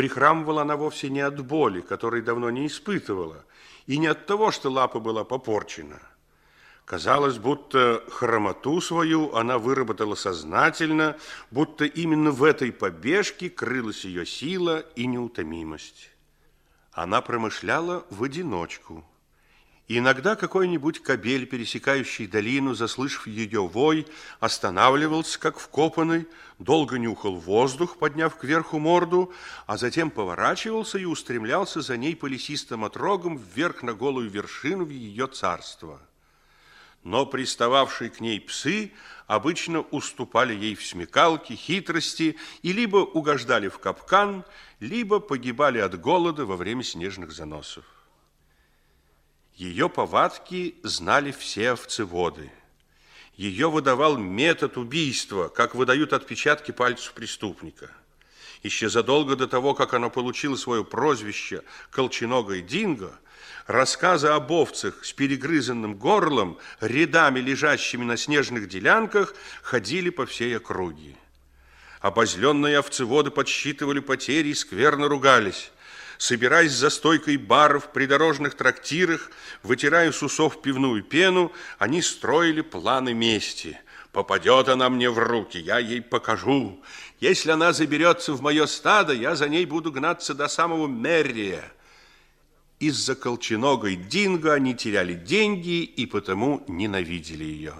Прихрамывала она вовсе не от боли, которой давно не испытывала, и не от того, что лапа была попорчена. Казалось, будто хромоту свою она выработала сознательно, будто именно в этой побежке крылась ее сила и неутомимость. Она промышляла в одиночку – иногда какой-нибудь кобель, пересекающий долину, заслышав ее вой, останавливался, как вкопанный, долго нюхал воздух, подняв кверху морду, а затем поворачивался и устремлялся за ней по лесистым отрогам вверх на голую вершину в ее царство. Но пристававшие к ней псы обычно уступали ей в смекалке, хитрости и либо угождали в капкан, либо погибали от голода во время снежных заносов. Ее повадки знали все овцеводы. Ее выдавал метод убийства, как выдают отпечатки пальцев преступника. Еще задолго до того, как она получила свое прозвище «Колченогой Динго», рассказы об овцах с перегрызанным горлом, рядами лежащими на снежных делянках, ходили по всей округе. Обозленные овцеводы подсчитывали потери и скверно ругались собираясь за стойкой баров, в придорожных трактирах, вытирая с усов пивную пену, они строили планы мести. Попадет она мне в руки, я ей покажу. Если она заберется в мое стадо, я за ней буду гнаться до самого Меррия. Из-за колченогой Динго они теряли деньги и потому ненавидели ее.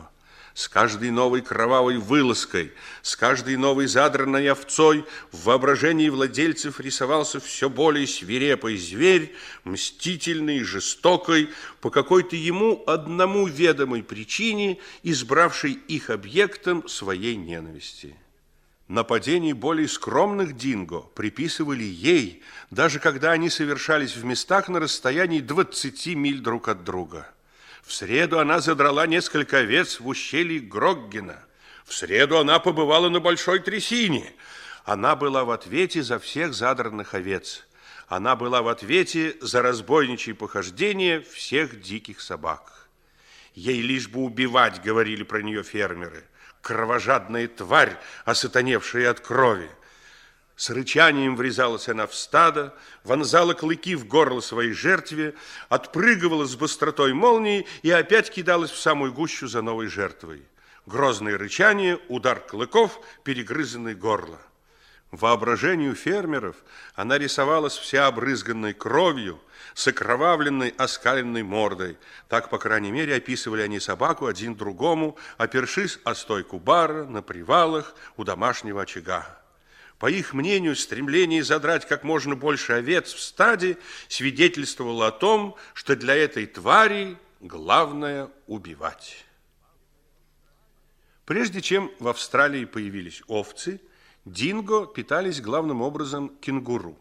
С каждой новой кровавой вылазкой, с каждой новой задранной овцой в воображении владельцев рисовался все более свирепый зверь, мстительный, и жестокий, по какой-то ему одному ведомой причине, избравший их объектом своей ненависти. Нападений более скромных динго приписывали ей, даже когда они совершались в местах на расстоянии 20 миль друг от друга. В среду она задрала несколько овец в ущелье Гроггена. В среду она побывала на Большой Трясине. Она была в ответе за всех задранных овец. Она была в ответе за разбойничье похождение всех диких собак. Ей лишь бы убивать, говорили про нее фермеры. Кровожадная тварь, осатаневшая от крови. С рычанием врезалась она в стадо, вонзала клыки в горло своей жертве, отпрыгивала с быстротой молнии и опять кидалась в самую гущу за новой жертвой. Грозное рычание, удар клыков, перегрызанное горло. Воображению фермеров она рисовалась вся обрызганной кровью, с окровавленной, оскаленной мордой. Так, по крайней мере, описывали они собаку один другому, опершись о стойку бара, на привалах, у домашнего очага. По их мнению, стремление задрать как можно больше овец в стаде свидетельствовало о том, что для этой твари главное убивать. Прежде чем в Австралии появились овцы, динго питались главным образом кенгуру.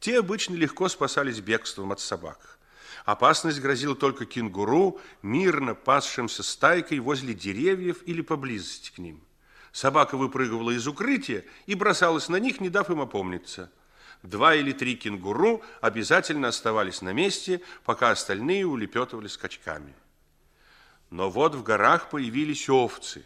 Те обычно легко спасались бегством от собак. Опасность грозила только кенгуру, мирно пасшимся стайкой возле деревьев или поблизости к ним. Собака выпрыгивала из укрытия и бросалась на них, не дав им опомниться. Два или три кенгуру обязательно оставались на месте, пока остальные улепетывали скачками. Но вот в горах появились овцы,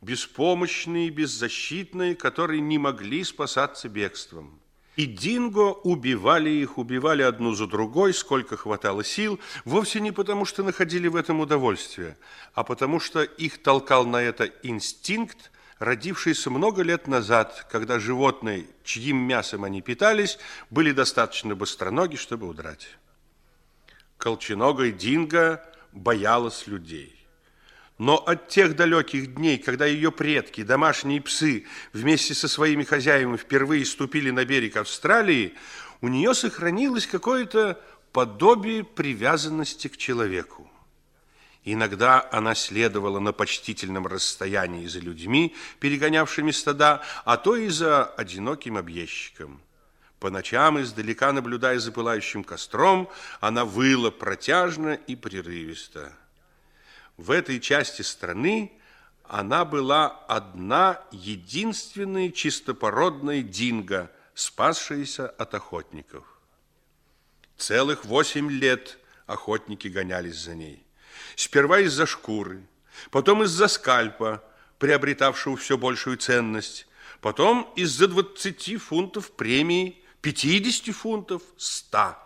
беспомощные, беззащитные, которые не могли спасаться бегством. И динго убивали их, убивали одну за другой, сколько хватало сил, вовсе не потому, что находили в этом удовольствие, а потому, что их толкал на это инстинкт, родившиеся много лет назад, когда животные, чьим мясом они питались, были достаточно быстроноги, чтобы удрать. Колченогой Динго боялась людей. Но от тех далеких дней, когда ее предки, домашние псы, вместе со своими хозяевами впервые ступили на берег Австралии, у нее сохранилось какое-то подобие привязанности к человеку. Иногда она следовала на почтительном расстоянии за людьми, перегонявшими стада, а то и за одиноким объездчиком. По ночам, издалека наблюдая за пылающим костром, она выла протяжно и прерывисто. В этой части страны она была одна единственная чистопородная динго, спасшаяся от охотников. Целых восемь лет охотники гонялись за ней. Сперва из-за шкуры, потом из-за скальпа, приобретавшего все большую ценность, потом из-за 20 фунтов премии 50 фунтов – 100.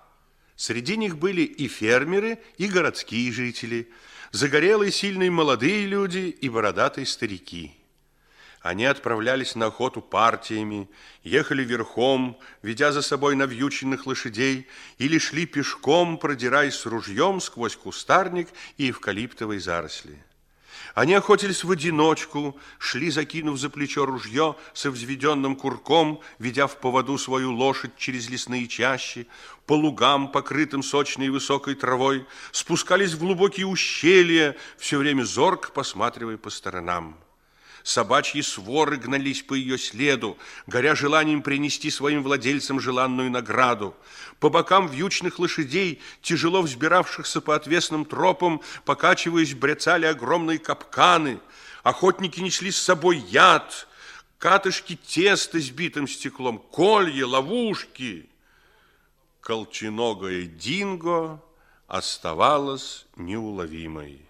Среди них были и фермеры, и городские жители, загорелые, сильные молодые люди и бородатые старики. Они отправлялись на охоту партиями, ехали верхом, ведя за собой навьюченных лошадей, или шли пешком, продираясь с ружьем сквозь кустарник и эвкалиптовые заросли. Они охотились в одиночку, шли, закинув за плечо ружье со взведенным курком, ведя в поводу свою лошадь через лесные чащи, по лугам, покрытым сочной и высокой травой, спускались в глубокие ущелья, все время зорко посматривая по сторонам. Собачьи своры гнались по ее следу, горя желанием принести своим владельцам желанную награду. По бокам вьючных лошадей, тяжело взбиравшихся по отвесным тропам, покачиваясь, бряцали огромные капканы. Охотники несли с собой яд, катышки теста с битым стеклом, колья, ловушки. Колченогая динго оставалась неуловимой.